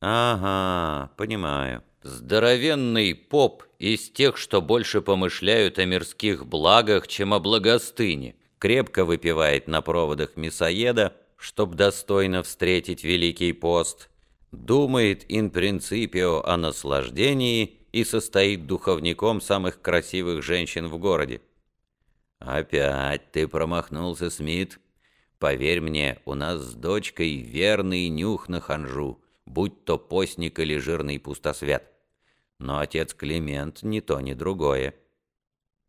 Ага, понимаю. Здоровенный поп из тех, что больше помышляют о мирских благах, чем о благостыне, крепко выпивает на проводах мясоеда, чтоб достойно встретить Великий пост, думает ин принципио о наслаждении и состоит духовником самых красивых женщин в городе. «Опять ты промахнулся, Смит. Поверь мне, у нас с дочкой верный нюх на ханжу» будь то постник или жирный пустосвят. Но отец Климент ни то, ни другое.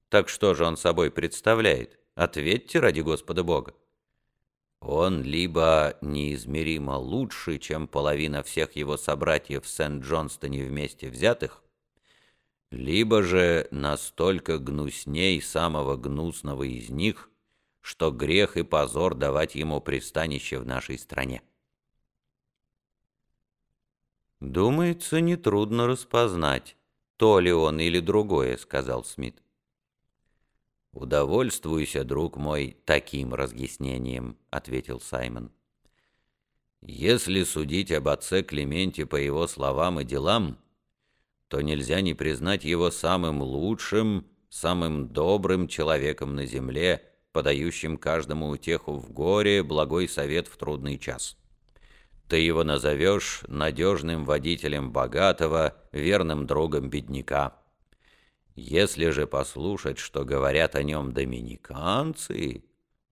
Так что же он собой представляет? Ответьте ради Господа Бога. Он либо неизмеримо лучше, чем половина всех его собратьев в Сент-Джонстоне вместе взятых, либо же настолько гнусней самого гнусного из них, что грех и позор давать ему пристанище в нашей стране. «Думается, нетрудно распознать, то ли он или другое», — сказал Смит. «Удовольствуйся, друг мой, таким разъяснением», — ответил Саймон. «Если судить об отце Клементе по его словам и делам, то нельзя не признать его самым лучшим, самым добрым человеком на земле, подающим каждому утеху в горе, благой совет в трудный час». Ты его назовешь надежным водителем богатого, верным другом бедняка. Если же послушать, что говорят о нем доминиканцы,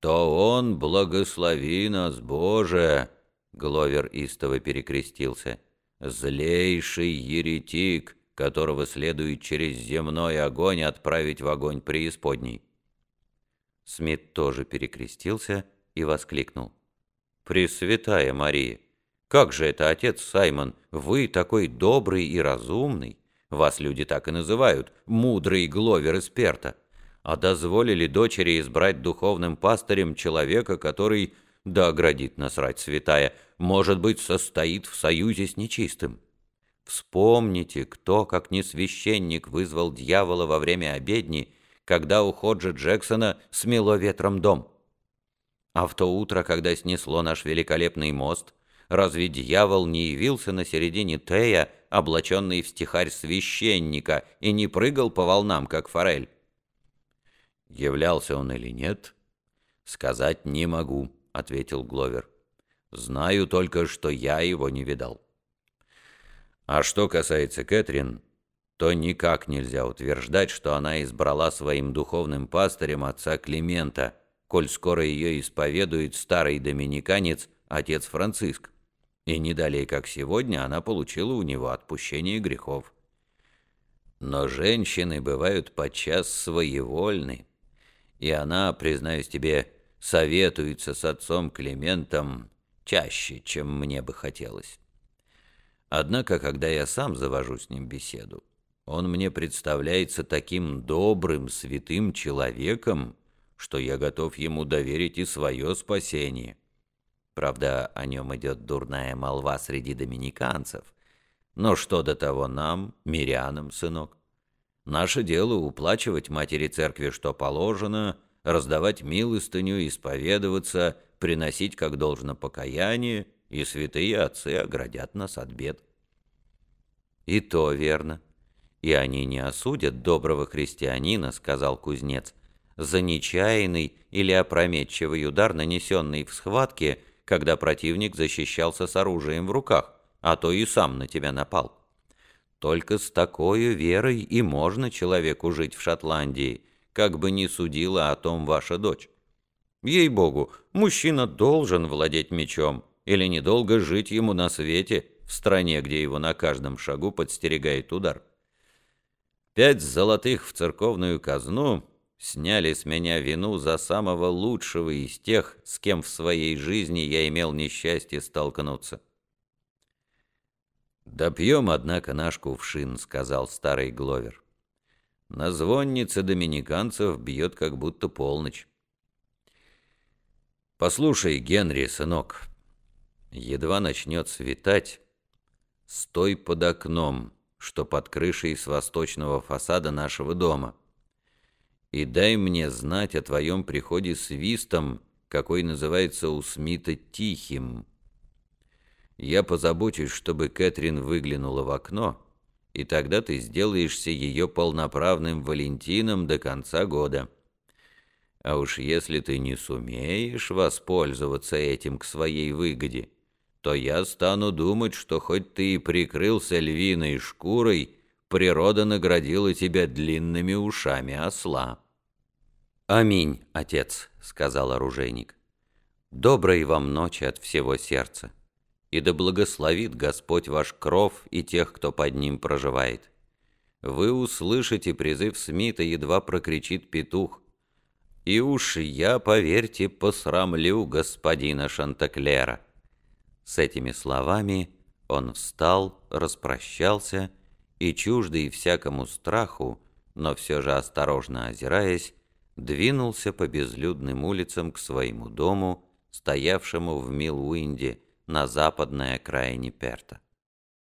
то он, благослови нас, Боже!» Гловер истово перекрестился. «Злейший еретик, которого следует через земной огонь отправить в огонь преисподней». Смит тоже перекрестился и воскликнул. «Пресвятая Мария! Как же это, отец Саймон, вы такой добрый и разумный, вас люди так и называют, мудрый Гловер из Перта, а дозволили дочери избрать духовным пастырем человека, который, да оградит нас святая, может быть, состоит в союзе с нечистым. Вспомните, кто, как не священник, вызвал дьявола во время обедни, когда у Ходжа Джексона смело ветром дом. А в то утро, когда снесло наш великолепный мост, разве дьявол не явился на середине Тея, облаченный в стихарь священника, и не прыгал по волнам, как форель? «Являлся он или нет?» «Сказать не могу», — ответил Гловер. «Знаю только, что я его не видал». А что касается Кэтрин, то никак нельзя утверждать, что она избрала своим духовным пастырем отца Климента, коль скоро ее исповедует старый доминиканец, отец Франциск и не далее, как сегодня, она получила у него отпущение грехов. Но женщины бывают подчас своевольны, и она, признаюсь тебе, советуется с отцом Климентом чаще, чем мне бы хотелось. Однако, когда я сам завожу с ним беседу, он мне представляется таким добрым, святым человеком, что я готов ему доверить и свое спасение». Правда, о нем идет дурная молва среди доминиканцев. Но что до того нам, мирянам, сынок? Наше дело уплачивать матери церкви, что положено, раздавать милостыню, исповедоваться, приносить как должно покаяние, и святые отцы оградят нас от бед. И то верно. И они не осудят доброго христианина, сказал кузнец, за нечаянный или опрометчивый удар, нанесенный в схватке, когда противник защищался с оружием в руках, а то и сам на тебя напал. Только с такой верой и можно человеку жить в Шотландии, как бы ни судила о том ваша дочь. Ей-богу, мужчина должен владеть мечом, или недолго жить ему на свете, в стране, где его на каждом шагу подстерегает удар. Пять золотых в церковную казну сняли с меня вину за самого лучшего из тех, с кем в своей жизни я имел несчастье столкнуться. «Допьем, однако, наш кувшин», — сказал старый Гловер. «На звоннице доминиканцев бьет как будто полночь». «Послушай, Генри, сынок, едва начнет светать, стой под окном, что под крышей с восточного фасада нашего дома» и дай мне знать о твоем приходе свистом, какой называется у Смита тихим. Я позабочусь, чтобы Кэтрин выглянула в окно, и тогда ты сделаешься ее полноправным Валентином до конца года. А уж если ты не сумеешь воспользоваться этим к своей выгоде, то я стану думать, что хоть ты и прикрылся львиной шкурой, природа наградила тебя длинными ушами осла». «Аминь, отец», — сказал оружейник. «Доброй вам ночи от всего сердца, и да благословит Господь ваш кров и тех, кто под ним проживает. Вы услышите призыв Смита, едва прокричит петух. И уж я, поверьте, посрамлю господина Шантаклера». С этими словами он встал, распрощался и, чуждый всякому страху, но все же осторожно озираясь, двинулся по безлюдным улицам к своему дому, стоявшему в Милуинде на западной окраине Перта.